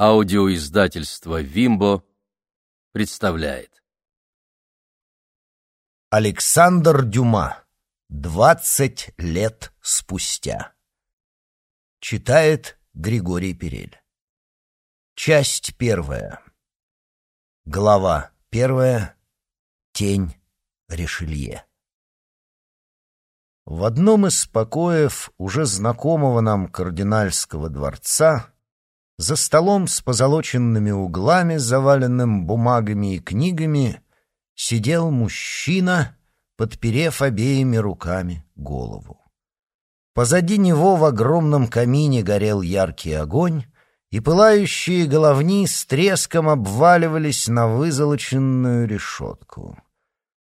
Аудиоиздательство «Вимбо» представляет. Александр Дюма. Двадцать лет спустя. Читает Григорий Перель. Часть первая. Глава первая. Тень Ришелье. В одном из покоев уже знакомого нам кардинальского дворца за столом с позолоченными углами, заваленным бумагами и книгами, сидел мужчина, подперев обеими руками голову. Позади него в огромном камине горел яркий огонь, и пылающие головни с треском обваливались на вызолоченную решетку.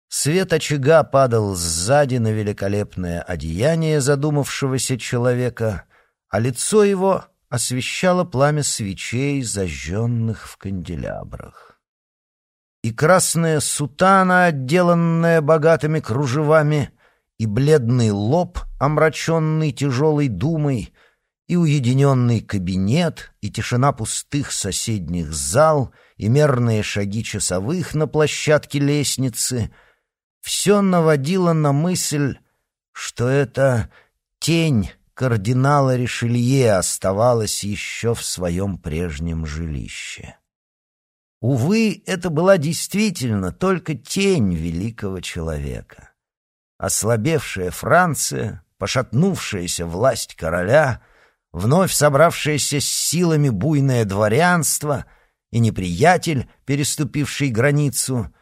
Свет очага падал сзади на великолепное одеяние задумавшегося человека, а лицо его освещало пламя свечей, зажженных в канделябрах. И красная сутана, отделанная богатыми кружевами, и бледный лоб, омраченный тяжелой думой, и уединенный кабинет, и тишина пустых соседних зал, и мерные шаги часовых на площадке лестницы — все наводило на мысль, что это тень кардинала Ришелье оставалась еще в своем прежнем жилище. Увы, это была действительно только тень великого человека. Ослабевшая Франция, пошатнувшаяся власть короля, вновь собравшееся с силами буйное дворянство и неприятель, переступивший границу,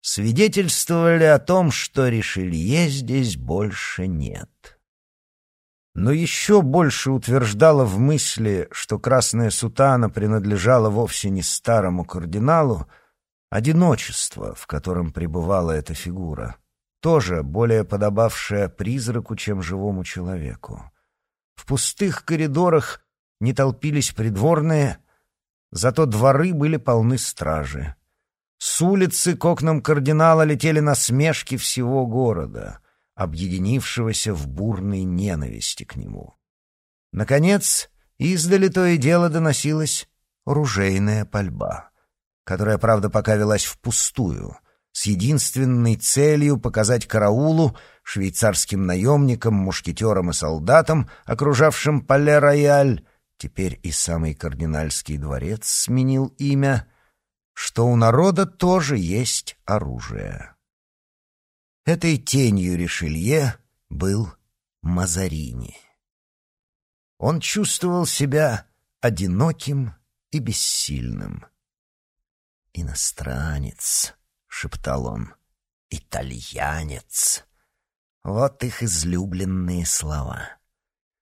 свидетельствовали о том, что Ришелье здесь больше нет но еще больше утверждала в мысли, что красная сутана принадлежала вовсе не старому кардиналу, одиночество, в котором пребывала эта фигура, тоже более подобавшая призраку, чем живому человеку. В пустых коридорах не толпились придворные, зато дворы были полны стражи. С улицы к окнам кардинала летели насмешки всего города — объединившегося в бурной ненависти к нему. Наконец, издали то и дело доносилась ружейная пальба, которая, правда, пока велась впустую, с единственной целью показать караулу, швейцарским наемникам, мушкетерам и солдатам, окружавшим Пале-Рояль, теперь и самый кардинальский дворец сменил имя, что у народа тоже есть оружие. Этой тенью Ришелье был Мазарини. Он чувствовал себя одиноким и бессильным. «Иностранец», — шептал он, — «итальянец». Вот их излюбленные слова.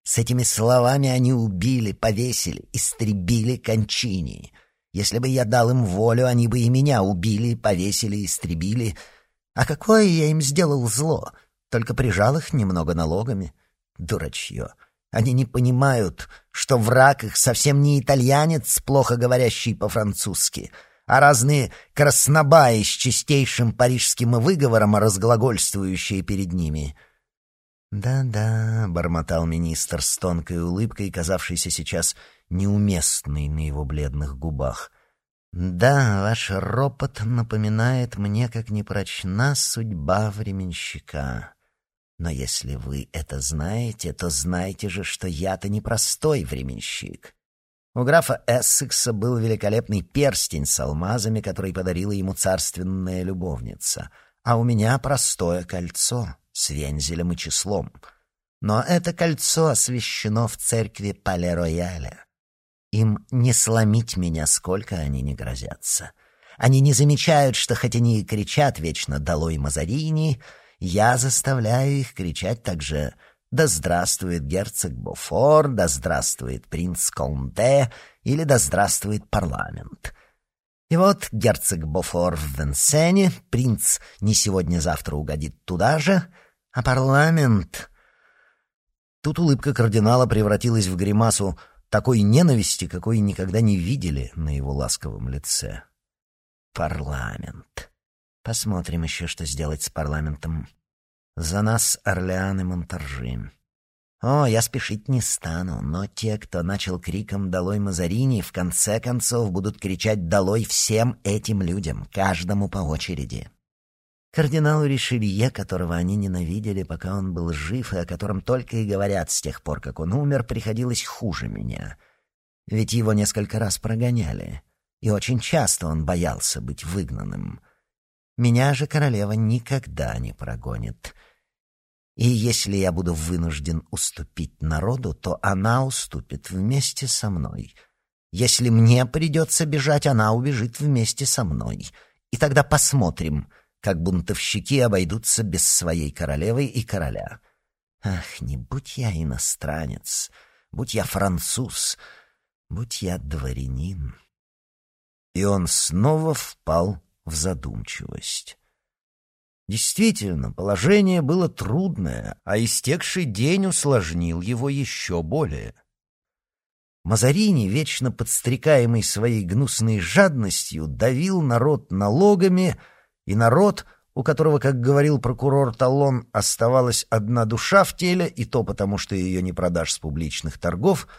С этими словами они убили, повесили, истребили Кончини. Если бы я дал им волю, они бы и меня убили, повесили, истребили — а какое я им сделал зло? Только прижал их немного налогами. Дурачье. Они не понимают, что враг их совсем не итальянец, плохо говорящий по-французски, а разные краснобаи с чистейшим парижским выговором, разглагольствующие перед ними. «Да-да», — бормотал министр с тонкой улыбкой, казавшейся сейчас неуместной на его бледных губах — да, ваш ропот напоминает мне, как непрочна судьба временщика. Но если вы это знаете, то знайте же, что я-то не простой временщик. У графа Эссекса был великолепный перстень с алмазами, который подарила ему царственная любовница, а у меня простое кольцо с вензелем и числом. Но это кольцо освящено в церкви Пале-Рояля. Им не сломить меня, сколько они не грозятся. Они не замечают, что хоть они и кричат вечно «Долой Мазарини», я заставляю их кричать также «Да здравствует герцог Бофор», «Да здравствует принц Конде» или «Да здравствует парламент». И вот герцог Бофор в Венсене, принц не сегодня-завтра угодит туда же, а парламент... Тут улыбка кардинала превратилась в гримасу такой ненависти, какой никогда не видели на его ласковом лице. Парламент. Посмотрим еще, что сделать с парламентом. За нас Орлеан и Монтаржи. О, я спешить не стану, но те, кто начал криком «Долой Мазарини», в конце концов будут кричать «Долой всем этим людям», каждому по очереди. Кардиналу Ришелье, которого они ненавидели, пока он был жив, и о котором только и говорят с тех пор, как он умер, приходилось хуже меня. Ведь его несколько раз прогоняли, и очень часто он боялся быть выгнанным. Меня же королева никогда не прогонит — и если я буду вынужден уступить народу, то она уступит вместе со мной. Если мне придется бежать, она убежит вместе со мной. И тогда посмотрим, как бунтовщики обойдутся без своей королевы и короля. Ах, не будь я иностранец, будь я француз, будь я дворянин. И он снова впал в задумчивость. Действительно, положение было трудное, а истекший день усложнил его еще более. Мазарини, вечно подстрекаемый своей гнусной жадностью, давил народ налогами, и народ, у которого, как говорил прокурор Талон, оставалась одна душа в теле, и то потому, что ее не продашь с публичных торгов —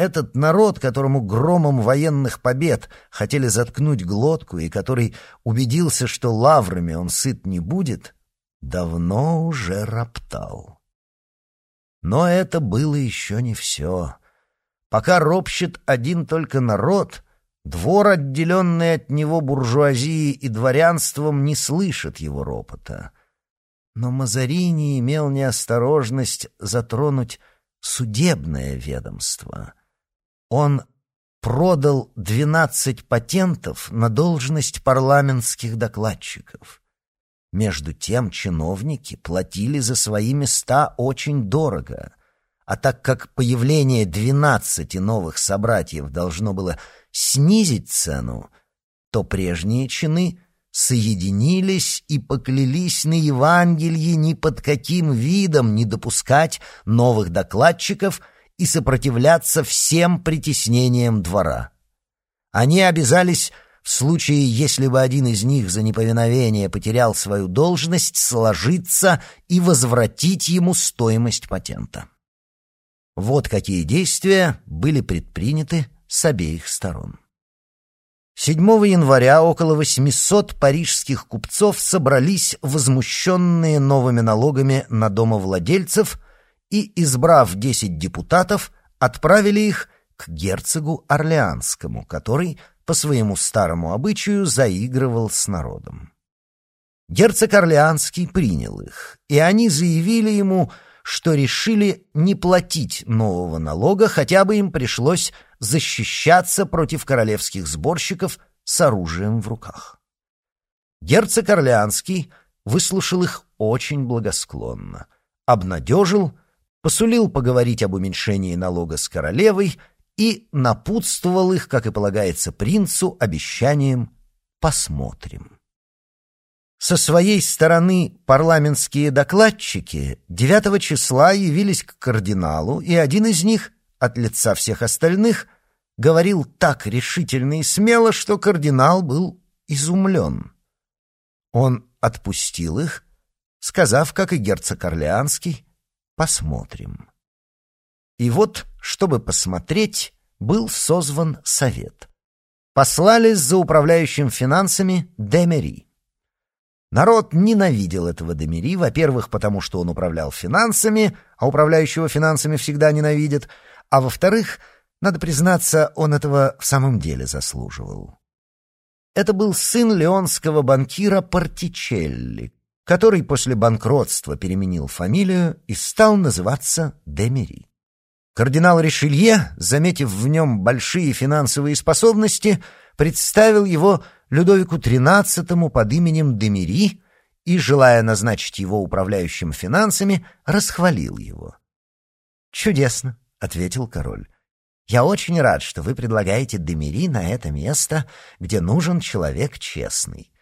этот народ, которому громом военных побед хотели заткнуть глотку и который убедился, что лаврами он сыт не будет, давно уже роптал. Но это было еще не все. Пока ропщет один только народ, двор, отделенный от него буржуазией и дворянством, не слышит его ропота. Но Мазарини имел неосторожность затронуть судебное ведомство — он продал 12 патентов на должность парламентских докладчиков. Между тем чиновники платили за свои места очень дорого, а так как появление 12 новых собратьев должно было снизить цену, то прежние чины соединились и поклялись на Евангелии ни под каким видом не допускать новых докладчиков — и сопротивляться всем притеснениям двора. Они обязались в случае, если бы один из них за неповиновение потерял свою должность, сложиться и возвратить ему стоимость патента. Вот какие действия были предприняты с обеих сторон. 7 января около 800 парижских купцов собрались возмущенные новыми налогами на домовладельцев – и, избрав десять депутатов, отправили их к герцогу Орлеанскому, который по своему старому обычаю заигрывал с народом. Герцог Орлеанский принял их, и они заявили ему, что решили не платить нового налога, хотя бы им пришлось защищаться против королевских сборщиков с оружием в руках. Герцог Орлеанский выслушал их очень благосклонно, обнадежил посулил поговорить об уменьшении налога с королевой и напутствовал их, как и полагается принцу, обещанием «посмотрим». Со своей стороны парламентские докладчики 9 числа явились к кардиналу, и один из них, от лица всех остальных, говорил так решительно и смело, что кардинал был изумлен. Он отпустил их, сказав, как и герцог Орлеанский, посмотрим. И вот, чтобы посмотреть, был созван совет. Послали за управляющим финансами Демери. Народ ненавидел этого Демери, во-первых, потому что он управлял финансами, а управляющего финансами всегда ненавидят, а во-вторых, надо признаться, он этого в самом деле заслуживал. Это был сын леонского банкира Партичелли, который после банкротства переменил фамилию и стал называться Демери. Кардинал Ришелье, заметив в нем большие финансовые способности, представил его Людовику XIII под именем Демери и, желая назначить его управляющим финансами, расхвалил его. «Чудесно», — ответил король. «Я очень рад, что вы предлагаете Демери на это место, где нужен человек честный.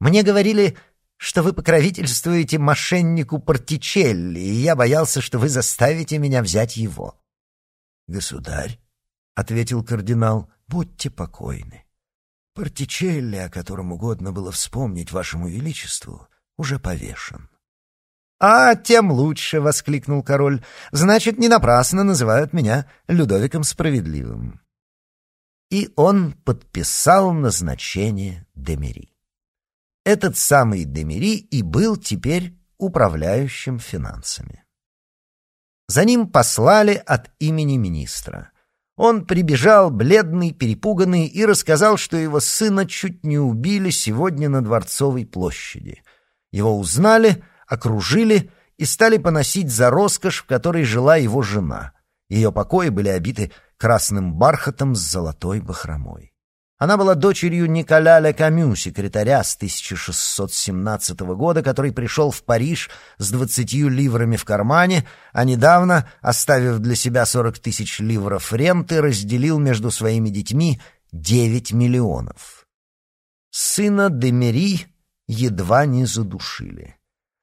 Мне говорили, что вы покровительствуете мошеннику Портичелли, и я боялся, что вы заставите меня взять его». «Государь», — ответил кардинал, — «будьте покойны. Портичелли, о котором угодно было вспомнить вашему величеству, уже повешен». «А, тем лучше!» — воскликнул король. «Значит, не напрасно называют меня Людовиком Справедливым». И он подписал назначение Демери. Этот самый Демери и был теперь управляющим финансами. За ним послали от имени министра. Он прибежал, бледный, перепуганный, и рассказал, что его сына чуть не убили сегодня на Дворцовой площади. Его узнали — окружили и стали поносить за роскошь, в которой жила его жена. Ее покои были обиты красным бархатом с золотой бахромой. Она была дочерью Николя Ле Камю, секретаря с 1617 года, который пришел в Париж с двадцатью ливрами в кармане, а недавно, оставив для себя сорок тысяч ливров ренты, разделил между своими детьми девять миллионов. Сына Демери едва не задушили.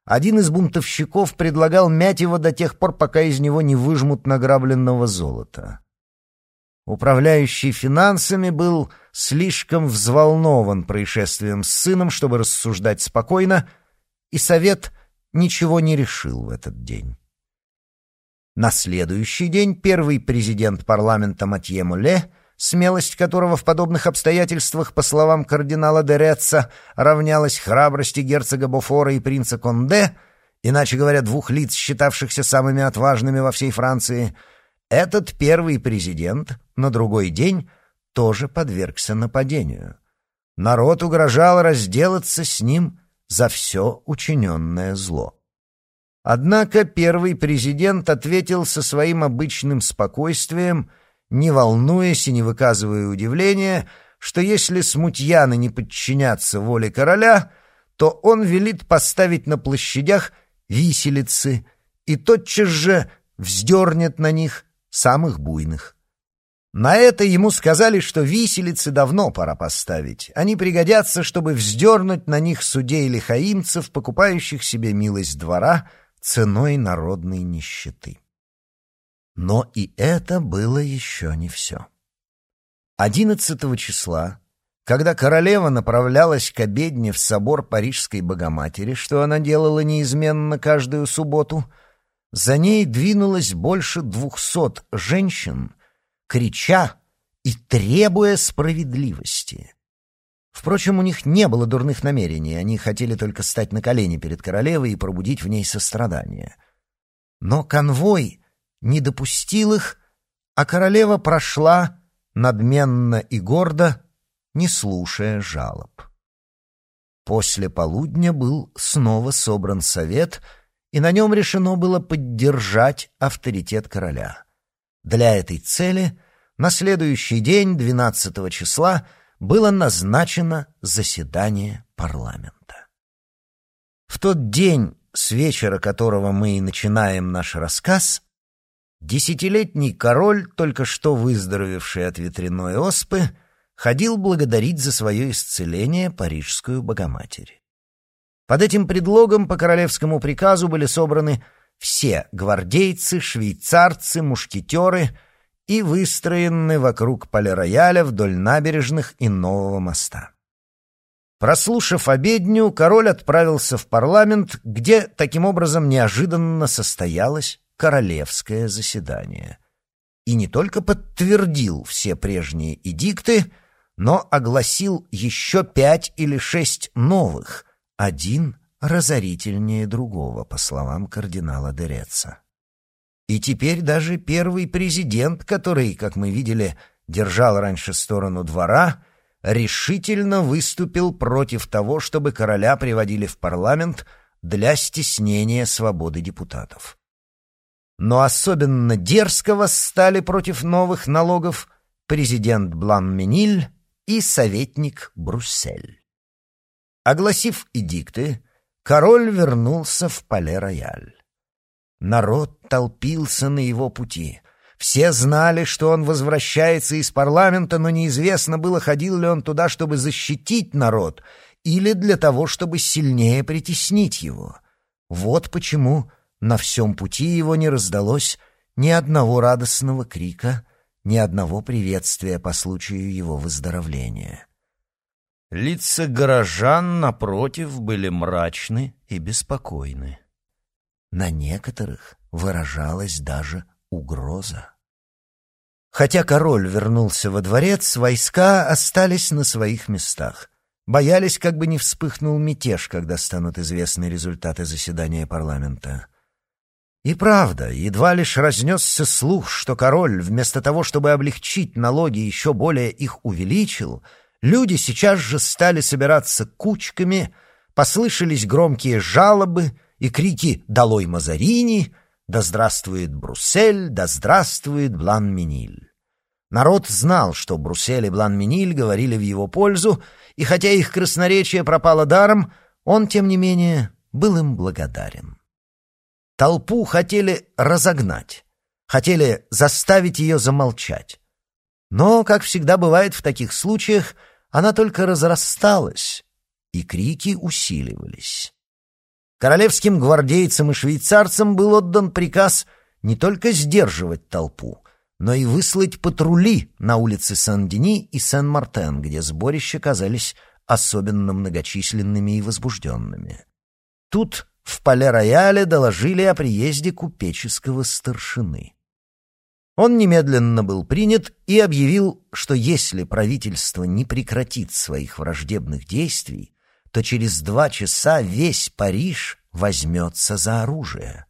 Один из бунтовщиков предлагал мять его до тех пор, пока из него не выжмут награбленного золота. Управляющий финансами был слишком взволнован происшествием с сыном, чтобы рассуждать спокойно, и совет ничего не решил в этот день. На следующий день первый президент парламента Матье Муле — смелость которого в подобных обстоятельствах, по словам кардинала де Реца, равнялась храбрости герцога Бофора и принца Конде, иначе говоря, двух лиц, считавшихся самыми отважными во всей Франции, этот первый президент на другой день тоже подвергся нападению. Народ угрожал разделаться с ним за все учиненное зло. Однако первый президент ответил со своим обычным спокойствием — не волнуясь и не выказывая удивления, что если смутьяны не подчинятся воле короля, то он велит поставить на площадях виселицы и тотчас же вздернет на них самых буйных. На это ему сказали, что виселицы давно пора поставить. Они пригодятся, чтобы вздернуть на них судей лихаимцев, покупающих себе милость двора ценой народной нищеты. Но и это было еще не все. Одиннадцатого числа, когда королева направлялась к обедне в собор Парижской Богоматери, что она делала неизменно каждую субботу, за ней двинулось больше двухсот женщин, крича и требуя справедливости. Впрочем, у них не было дурных намерений, они хотели только стать на колени перед королевой и пробудить в ней сострадание. Но конвой не допустил их, а королева прошла надменно и гордо, не слушая жалоб. После полудня был снова собран совет, и на нем решено было поддержать авторитет короля. Для этой цели на следующий день, 12 числа, было назначено заседание парламента. В тот день, с вечера которого мы и начинаем наш рассказ, Десятилетний король, только что выздоровевший от ветряной оспы, ходил благодарить за свое исцеление парижскую Богоматерь. Под этим предлогом по королевскому приказу были собраны все гвардейцы, швейцарцы, мушкетеры и выстроены вокруг поля-рояля вдоль набережных и нового моста. Прослушав обедню, король отправился в парламент, где таким образом неожиданно состоялось королевское заседание. И не только подтвердил все прежние эдикты, но огласил еще пять или шесть новых, один разорительнее другого, по словам кардинала Дереца. И теперь даже первый президент, который, как мы видели, держал раньше сторону двора, решительно выступил против того, чтобы короля приводили в парламент для стеснения свободы депутатов. Но особенно дерзкого стали против новых налогов президент Блан-Мениль и советник Бруссель. Огласив эдикты, король вернулся в Пале-Рояль. Народ толпился на его пути. Все знали, что он возвращается из парламента, но неизвестно было, ходил ли он туда, чтобы защитить народ, или для того, чтобы сильнее притеснить его. Вот почему на всем пути его не раздалось ни одного радостного крика, ни одного приветствия по случаю его выздоровления. Лица горожан, напротив, были мрачны и беспокойны. на некоторых выражалась даже угроза. Хотя король вернулся во дворец, войска остались на своих местах. Боялись, как бы не вспыхнул мятеж, когда станут известны результаты заседания парламента. И правда, едва лишь разнесся слух, что король, вместо того, чтобы облегчить налоги, еще более их увеличил, люди сейчас же стали собираться кучками, послышались громкие жалобы и крики «Долой Мазарини!» «Да здравствует Бруссель! Да здравствует Блан-Миниль!» Народ знал, что Бруссель и Блан-Миниль говорили в его пользу, и хотя их красноречие пропало даром, он, тем не менее, был им благодарен. Толпу хотели разогнать, хотели заставить ее замолчать. Но, как всегда бывает в таких случаях, она только разрасталась, и крики усиливались. Королевским гвардейцам и швейцарцам был отдан приказ не только сдерживать толпу, но и выслать патрули на улицы Сан-Дени и Сен-Мартен, где сборища казались особенно многочисленными и возбужденными. Тут в Пале-Рояле доложили о приезде купеческого старшины. Он немедленно был принят и объявил, что если правительство не прекратит своих враждебных действий, то через два часа весь Париж возьмется за оружие.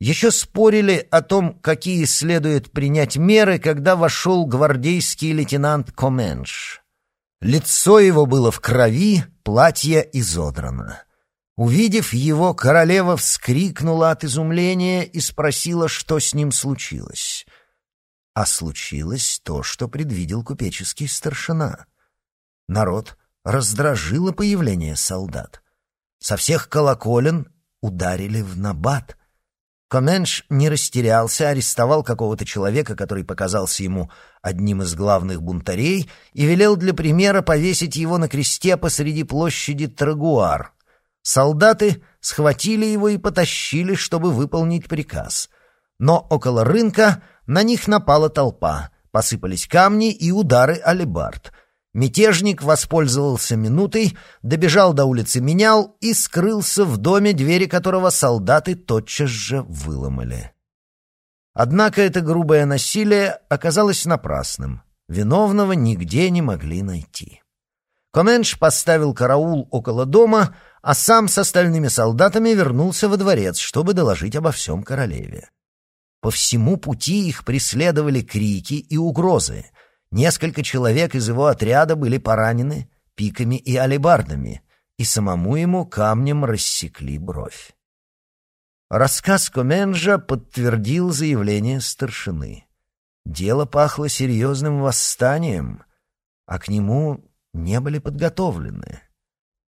Еще спорили о том, какие следует принять меры, когда вошел гвардейский лейтенант Коменш. Лицо его было в крови, платье изодрано. Увидев его, королева вскрикнула от изумления и спросила, что с ним случилось. А случилось то, что предвидел купеческий старшина. Народ раздражило появление солдат. Со всех колоколен ударили в набат. Коменш не растерялся, арестовал какого-то человека, который показался ему одним из главных бунтарей, и велел для примера повесить его на кресте посреди площади Трагуар. Солдаты схватили его и потащили, чтобы выполнить приказ. Но около рынка на них напала толпа, посыпались камни и удары алебард — Мятежник воспользовался минутой, добежал до улицы Менял и скрылся в доме, двери которого солдаты тотчас же выломали. Однако это грубое насилие оказалось напрасным. Виновного нигде не могли найти. Коменш поставил караул около дома, а сам с остальными солдатами вернулся во дворец, чтобы доложить обо всем королеве. По всему пути их преследовали крики и угрозы — Несколько человек из его отряда были поранены пиками и алебардами, и самому ему камнем рассекли бровь. Рассказ Коменжа подтвердил заявление старшины. Дело пахло серьезным восстанием, а к нему не были подготовлены.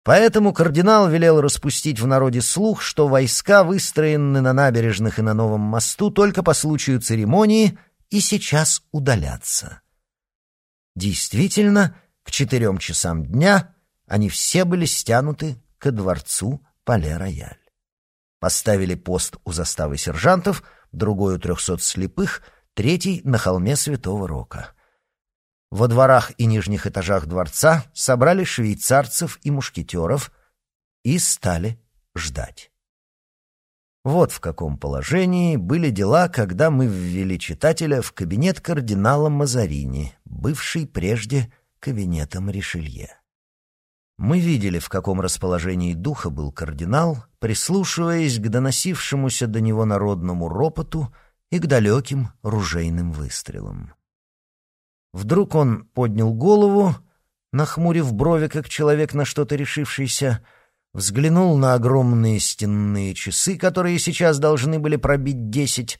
Поэтому кардинал велел распустить в народе слух, что войска выстроены на набережных и на новом мосту только по случаю церемонии и сейчас удалятся. Действительно, к четырем часам дня они все были стянуты ко дворцу Пале-Рояль. Поставили пост у заставы сержантов, другой у трехсот слепых, третий на холме Святого Рока. Во дворах и нижних этажах дворца собрали швейцарцев и мушкетеров и стали ждать. Вот в каком положении были дела, когда мы ввели читателя в кабинет кардинала Мазарини, бывший прежде кабинетом Ришелье. Мы видели, в каком расположении духа был кардинал, прислушиваясь к доносившемуся до него народному ропоту и к далеким ружейным выстрелам. Вдруг он поднял голову, нахмурив брови, как человек на что-то решившийся, взглянул на огромные стенные часы, которые сейчас должны были пробить десять,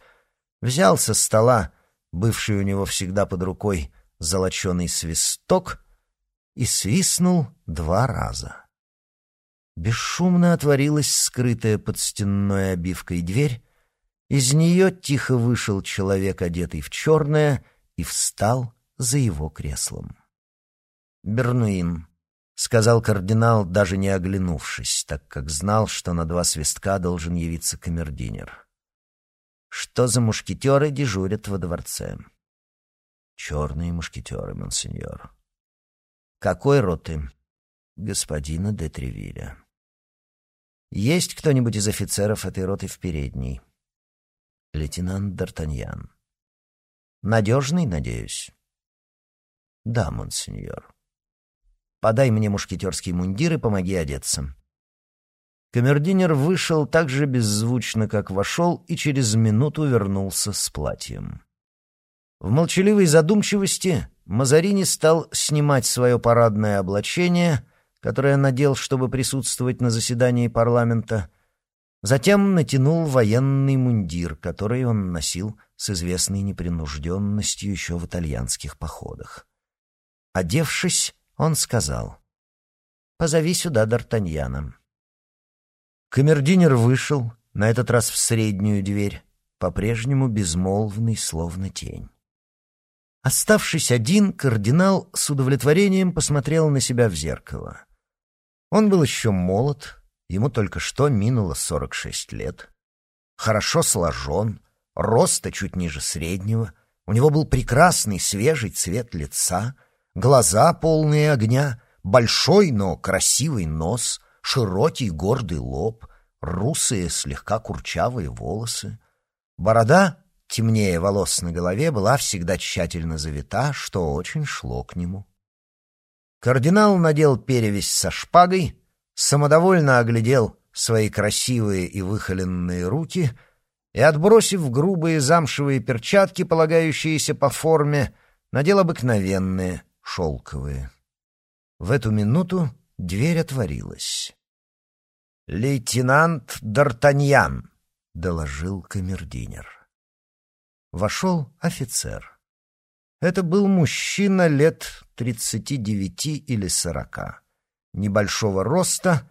взял со стола, бывший у него всегда под рукой, золоченый свисток и свистнул два раза. Бесшумно отворилась скрытая под стенной обивкой дверь, из нее тихо вышел человек, одетый в черное, и встал за его креслом. Бернуин — сказал кардинал, даже не оглянувшись, так как знал, что на два свистка должен явиться камердинер. «Что за мушкетеры дежурят во дворце?» «Черные мушкетеры, монсеньор». «Какой роты?» «Господина де Тревиля». Есть кто-нибудь из офицеров этой роты в передней? Лейтенант Д'Артаньян. Надежный, надеюсь? Да, монсеньор. Подай мне мушкетерский мундир и помоги одеться. Камердинер вышел так же беззвучно, как вошел, и через минуту вернулся с платьем. В молчаливой задумчивости Мазарини стал снимать свое парадное облачение, которое надел, чтобы присутствовать на заседании парламента, затем натянул военный мундир, который он носил с известной непринужденностью еще в итальянских походах. Одевшись, он сказал, «Позови сюда Д'Артаньяна». Камердинер вышел, на этот раз в среднюю дверь, по-прежнему безмолвный, словно тень. Оставшись один, кардинал с удовлетворением посмотрел на себя в зеркало. Он был еще молод, ему только что минуло сорок шесть лет. Хорошо сложен, роста чуть ниже среднего, у него был прекрасный свежий цвет лица, глаза полные огня, большой, но красивый нос, широкий гордый лоб, русые слегка курчавые волосы. Борода темнее волос на голове, была всегда тщательно завита, что очень шло к нему. Кардинал надел перевязь со шпагой, самодовольно оглядел свои красивые и выхоленные руки и, отбросив грубые замшевые перчатки, полагающиеся по форме, надел обыкновенные, шелковые. В эту минуту дверь отворилась. «Лейтенант Д'Артаньян», — доложил камердинер. Вошел офицер. Это был мужчина лет тридцати девяти или сорока. Небольшого роста,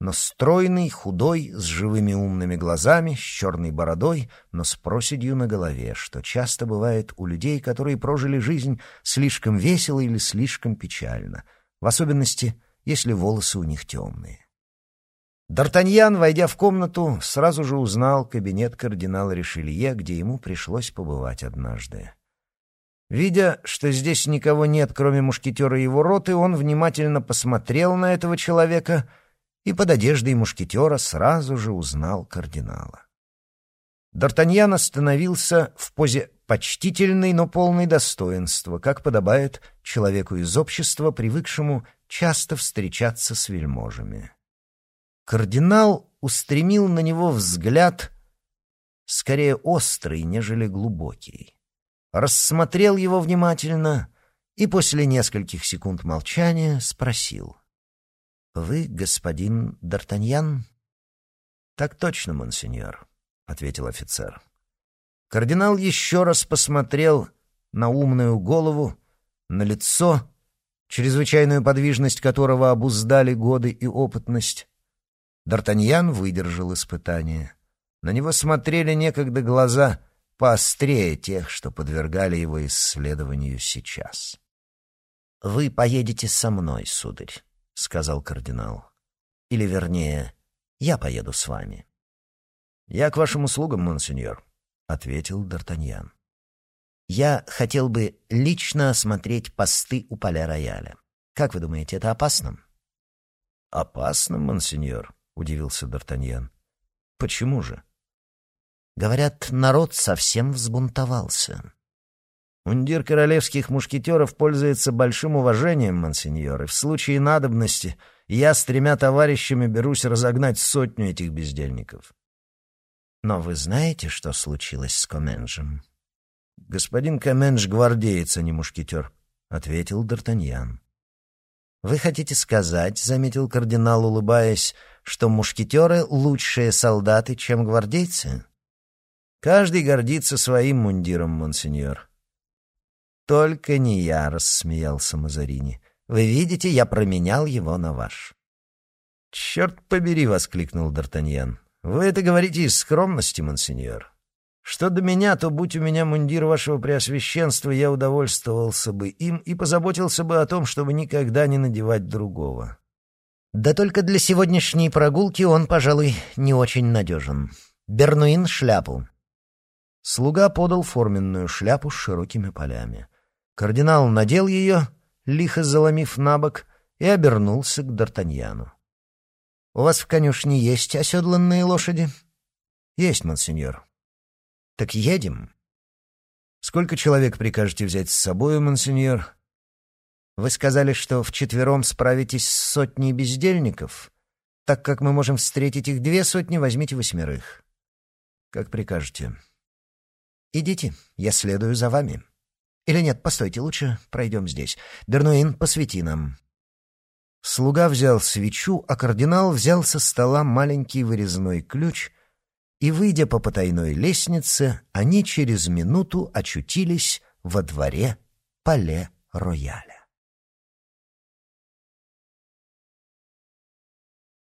но стройный, худой, с живыми умными глазами, с черной бородой, но с проседью на голове, что часто бывает у людей, которые прожили жизнь слишком весело или слишком печально, в особенности, если волосы у них темные. Д'Артаньян, войдя в комнату, сразу же узнал кабинет кардинала Ришелье, где ему пришлось побывать однажды. Видя, что здесь никого нет, кроме мушкетера и его роты, он внимательно посмотрел на этого человека и под одеждой мушкетера сразу же узнал кардинала. Д'Артаньян остановился в позе почтительной, но полной достоинства, как подобает человеку из общества, привыкшему часто встречаться с вельможами. Кардинал устремил на него взгляд скорее острый, нежели глубокий. Рассмотрел его внимательно и после нескольких секунд молчания спросил. «Вы господин Д'Артаньян?» «Так точно, монсеньор», — ответил офицер. Кардинал еще раз посмотрел на умную голову, на лицо, чрезвычайную подвижность которого обуздали годы и опытность, Д'Артаньян выдержал испытание. На него смотрели некогда глаза поострее тех, что подвергали его исследованию сейчас. «Вы поедете со мной, сударь», — сказал кардинал. «Или, вернее, я поеду с вами». «Я к вашим услугам, монсеньор», — ответил Д'Артаньян. «Я хотел бы лично осмотреть посты у поля рояля. Как вы думаете, это опасно?» «Опасно, монсеньор», удивился Д'Артаньян. Почему же? Говорят, народ совсем взбунтовался. Мундир королевских мушкетеров пользуется большим уважением, монсеньор, и в случае надобности я с тремя товарищами берусь разогнать сотню этих бездельников. Но вы знаете, что случилось с Коменджем? Господин Коменж гвардеец, а не мушкетер, — ответил Д'Артаньян. «Вы хотите сказать, — заметил кардинал, улыбаясь, — что мушкетеры — лучшие солдаты, чем гвардейцы?» «Каждый гордится своим мундиром, монсеньор». «Только не я», — рассмеялся Мазарини. «Вы видите, я променял его на ваш». «Черт побери!» — воскликнул Д'Артаньян. «Вы это говорите из скромности, монсеньор. Что до меня, то будь у меня мундир вашего преосвященства, я удовольствовался бы им и позаботился бы о том, чтобы никогда не надевать другого. Да только для сегодняшней прогулки он, пожалуй, не очень надежен. Бернуин — шляпу. Слуга подал форменную шляпу с широкими полями. Кардинал надел ее, лихо заломив на бок, и обернулся к Д'Артаньяну. У вас в конюшне есть оседланные лошади? Есть, монсеньор. Так едем. Сколько человек прикажете взять с собой, монсеньор? Вы сказали, что вчетвером справитесь с сотней бездельников. Так как мы можем встретить их две сотни, возьмите восьмерых. Как прикажете. Идите, я следую за вами. Или нет, постойте, лучше пройдем здесь. Бернуин, посвети нам. Слуга взял свечу, а кардинал взял со стола маленький вырезной ключ, и, выйдя по потайной лестнице, они через минуту очутились во дворе Пале-Рояля.